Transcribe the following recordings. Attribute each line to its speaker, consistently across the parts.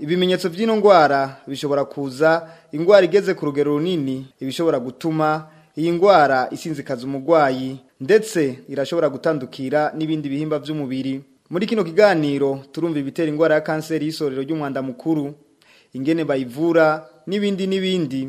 Speaker 1: ibimenyetso by'ino ndwara bishobora kuza indwara igeze ku rugero runini ibishobora gutuma iyi ndwara isinzikaza umurwayi ndetse irashobora gutandukira n'ibindi bihimba by'umubiri muri kino kiganiro turumva ibitera indwara ya kanseri y'isorero ry'umwanda mukuru ingene bayivura n'ibindi n'ibindi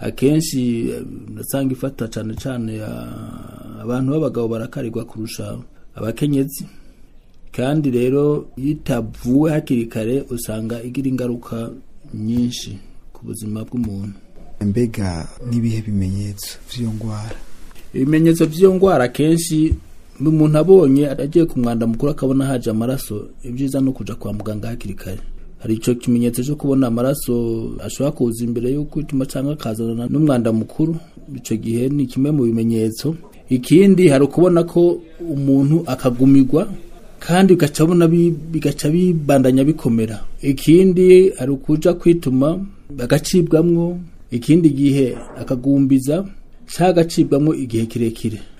Speaker 2: akenshi usanga eh, ifata cyane cyane ah, abantu b'abagabo barakarirwa kurusha abakenyezi kandi rero yitavuwe hakiri kare usanga igira ingaruka nyinshi ku buzima bw'umuntu
Speaker 3: mbega n'ibihe bimenyetso by'iyo ndwara
Speaker 2: ibimenyetso by'iyo ndwara akenshi umuntu abonye agiye ku mwanda mukuru akabona haje amaraso ibyiza ni ukujya kwa muganga hakiri kare hari icyo kimenyetso cyo kubona amaraso ashobora kuza imbere y'uko ituma cyangwa akazana n'umwanda mukuru icyo gihe ni kimwe mu bimenyetso ikindi hari ukubona ko umuntu akagumirwa kandi bigaca bigaca bibandanya bikomera ikindi ari ukuja kwituma bagacibwamwo ikindi gihe akagumbiza cyangwa igihe kirekire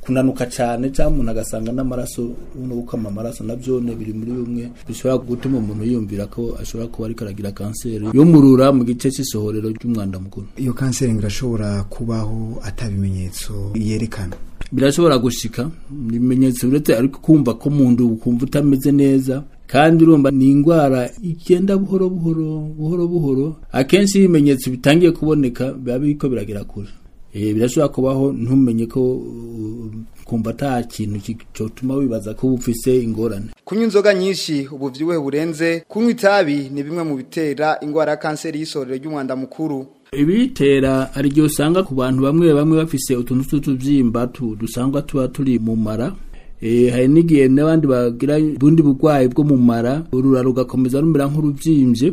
Speaker 2: kunanuka cyane cyangwa umuntu agasanga n'amaraso no gukama amaraso nabyo biri muri bimwe bishobora gutuma umuntu yumvira ko ashobora kuba ariko aragira kanseri yo murura mu gice cy'isohorero ry'umwanda mukuru
Speaker 3: iyo kanseri ngo irashobora kubaho atabimenyetso bimenyetso yerekana
Speaker 2: birashobora gushika ibimenyetso biretse ariko kumva ko mu nda ukumva utameze neza kandi urumva ni indwara igenda buhoro buhoro buhoro buhoro akenshi iyo bitangiye kuboneka biba biriko biragira kure eh, birashobora kubaho ntumenye ko kumva ata kintu cyotuma wibaza ko ufise ingorane
Speaker 1: kunywa inzoga nyinshi ubuvyibuhe burenze kunywa itabi ni bimwe mu bitera indwara ya kanseri y'isorero ry'umwanda mukuru
Speaker 2: ibitera hari usanga ku bantu bamwe bamwe bafise utuntu tw'utubyimba dusangwa tuba turi mu mara eh, hari n'igihe n'abandi bagira ubundi burwayi bwo mu mara urura rugakomeza rumera nk'urubyimbye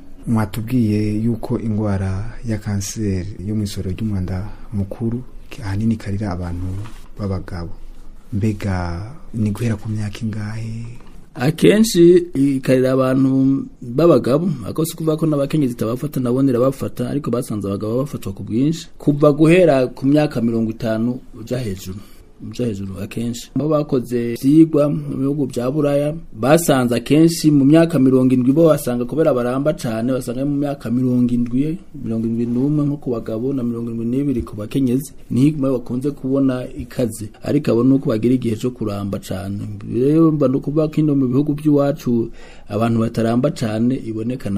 Speaker 3: mwatubwiye yuko indwara ya kanseri yo mu isoro ry'umwanda mukuru ahanini ikarira abantu b'abagabo mbega ni guhera ku myaka ingahe
Speaker 2: akenshi ikarira abantu b'abagabo ariko si kuvuga ko n'abakenyezi itabafata nabone bafata, ariko basanze abagabo bafatwa ku bwinshi kuva guhera ku myaka mirongo itanu ujya hejuru byo akenshi abo bakoze ibyigwa mu bihugu bya buraya basanze akenshi mu myaka mirongo indwi bo basanga kubera baramba cyane basanga mu myaka mirongo indwi mirongo indwi n'umwe nko ku na mirongo indwi n'ibiri ku bakenyezi niyo bakunze kubona ikaze ariko abo nuko bagira igihe cyo kuramba cyane rero mba no kuvuga ko mu bihugu by'iwacu abantu bataramba cyane iboneka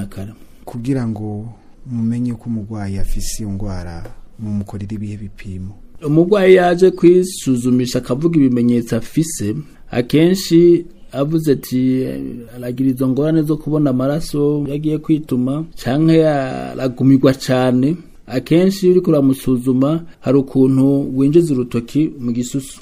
Speaker 3: kugira ngo mumenye ko umurwayi afise indwara mumukorera ibihe bipimo
Speaker 2: umurwayi yaje kwisuzumisha akavuga ibimenyetso afise akenshi avuze ati aragira izo ngorane zo kubona amaraso yagiye kwituma cyangwa yaragumirwa cyane akenshi iyo uri kuramusuzuma hari ukuntu winjiza urutoki mu gisusu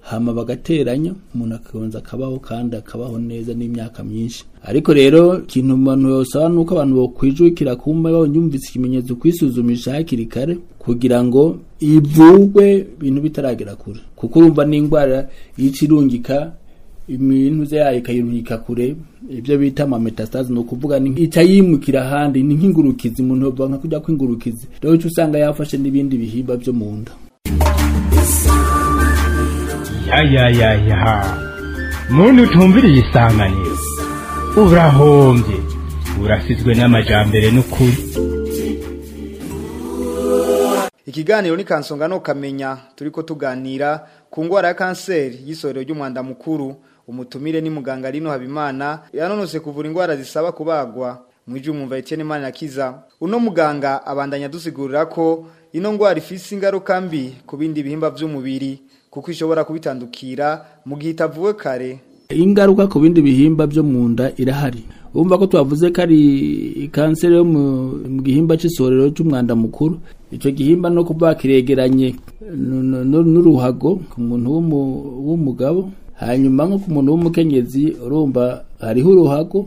Speaker 2: hama bagateranya umuntu akabanza akabaho kandi akabaho neza n'imyaka myinshi ariko rero ikintu umuntu yosaba ni uko abantu bakwijukira kumva yumvise ikimenyetso kwisuzumisha hakiri kare kugira ngo ivugwe ibintu bitaragera kure kuko urumva n'indwara yicirungika imintuze yayo ikayirungika kure ibyo bita ama metastases no kuvuga ni ica yimukira handi ni nk'ingurukizi umuntu yobwa nka kujya kw'ingurukizi rero cyo usanga yafashe n'ibindi bihimba byo mu nda
Speaker 4: ya ya ya ya muntu utumvira iyi urahombye urasizwe n'amajambere n'ukuri
Speaker 1: ikiganiro ni kansonga no kamenya turiko tuganira ku ndwara ya kanseri y'isoro ry'umwanda mukuru umutumire ni muganga Lino Habimana yanonose kuvura indwara zisaba kubagwa mwije umwumva Etienne Manirakiza uno muganga abandanya dusigurira ko ino ndwara ifise ingaruka mbi ku bindi bihimba by'umubiri kuko ishobora kubitandukira mu gihe itavuwe kare
Speaker 2: ingaruka ku bindi bihimba byo mu nda irahari wumva ko twavuze ko ari kanseri yo mu gihimba cy'isorero cy'umwanda mukuru icyo gihimba no kuba kiregeranye n'uruhago ku muntu w'umugabo hanyuma nko ku muntu w'umukenyezi urumva hariho uruhago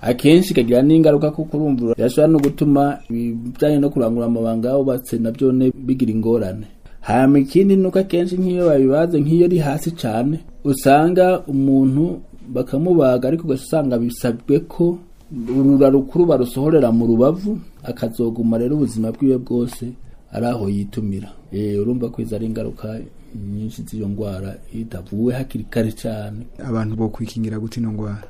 Speaker 2: akenshi ikagira n'ingaruka kuko urumva birashobora no gutuma ibijyanye no kurangura amabanga y'abubatse nabyo bigira ingorane hanyuma ikindi ni uko akenshi nk'iyo babibaze nk'iyo ari hasi cyane usanga umuntu bakamubaga ariko ugasanga bisabwe ko urura rukuru barusohorera mu rubavu akazoguma rero ubuzima bwiwe bwose ari aho yitumira eh, urumva ko izo ari ingaruka nyinshi z'iyo ndwara itavuwe hakiri kare cyane
Speaker 3: abantu bo kwikingira gute ino ndwara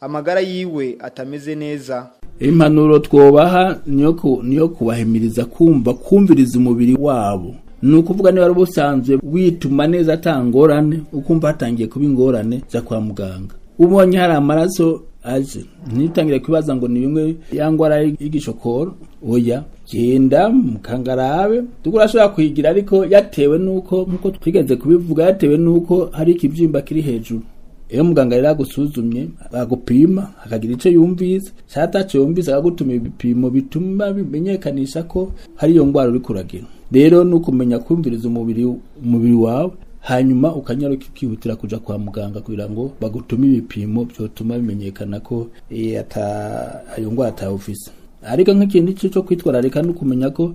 Speaker 1: amagara yiwe atameze neza
Speaker 2: impanuro twobaha niyo kubahemiriza kumva kumviriza umubiri wabo ni ukuvuga niba ari ubusanzwe wituma neza atangorane ukumva hatangiye kuba ingorane za kwa muganga ubonye hari amaraso aje ntitangire kwibaza ngo ni bimwe ya ndwara y'igishokoro oya genda mukangarabe tukurashobora kuyigira ariko yatewe nuko nkuko twigeze kubivuga yatewe nuko hari ikibyimba kiri hejuru iyo muganga rero agusuzumye agupima akagira icyo yumvise cyangwa atacyo yumvise akagutuma ibipimo bituma bimenyekanisha ko hari iyo ndwara uri kuragira rero ni ukumenya kumviriza umubiri umubiri wawe hanyuma ukanyaruka ukihutira kujya kwa muganga kugira ngo bagutume ibipimo byatuma bimenyekana ko iyo eh, ndwara atawufise ariko nk'ikintu icyo cyo kwitwararika no kumenya ko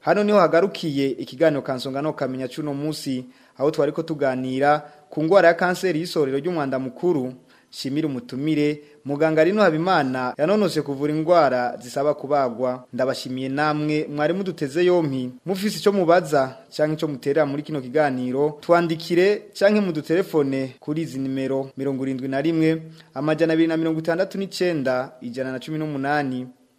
Speaker 1: hano niho hagarukiye ikiganiro kansonga no kamenya cy'uno munsi aho twari ko tuganira ku ndwara ya kanseri y'isorero ry'umwanda mukuru shimira umutumire muganga rino habimana yanonose kuvura indwara zisaba kubagwa ndabashimiye namwe mwari muduteze yompi mufise ico mubaza cyangwa ico muterera muri kino kiganiro twandikire canke mudutelefone kuri izi nimero mirongo 71 amajana 269 ijana na cumi n’umunani
Speaker 5: 18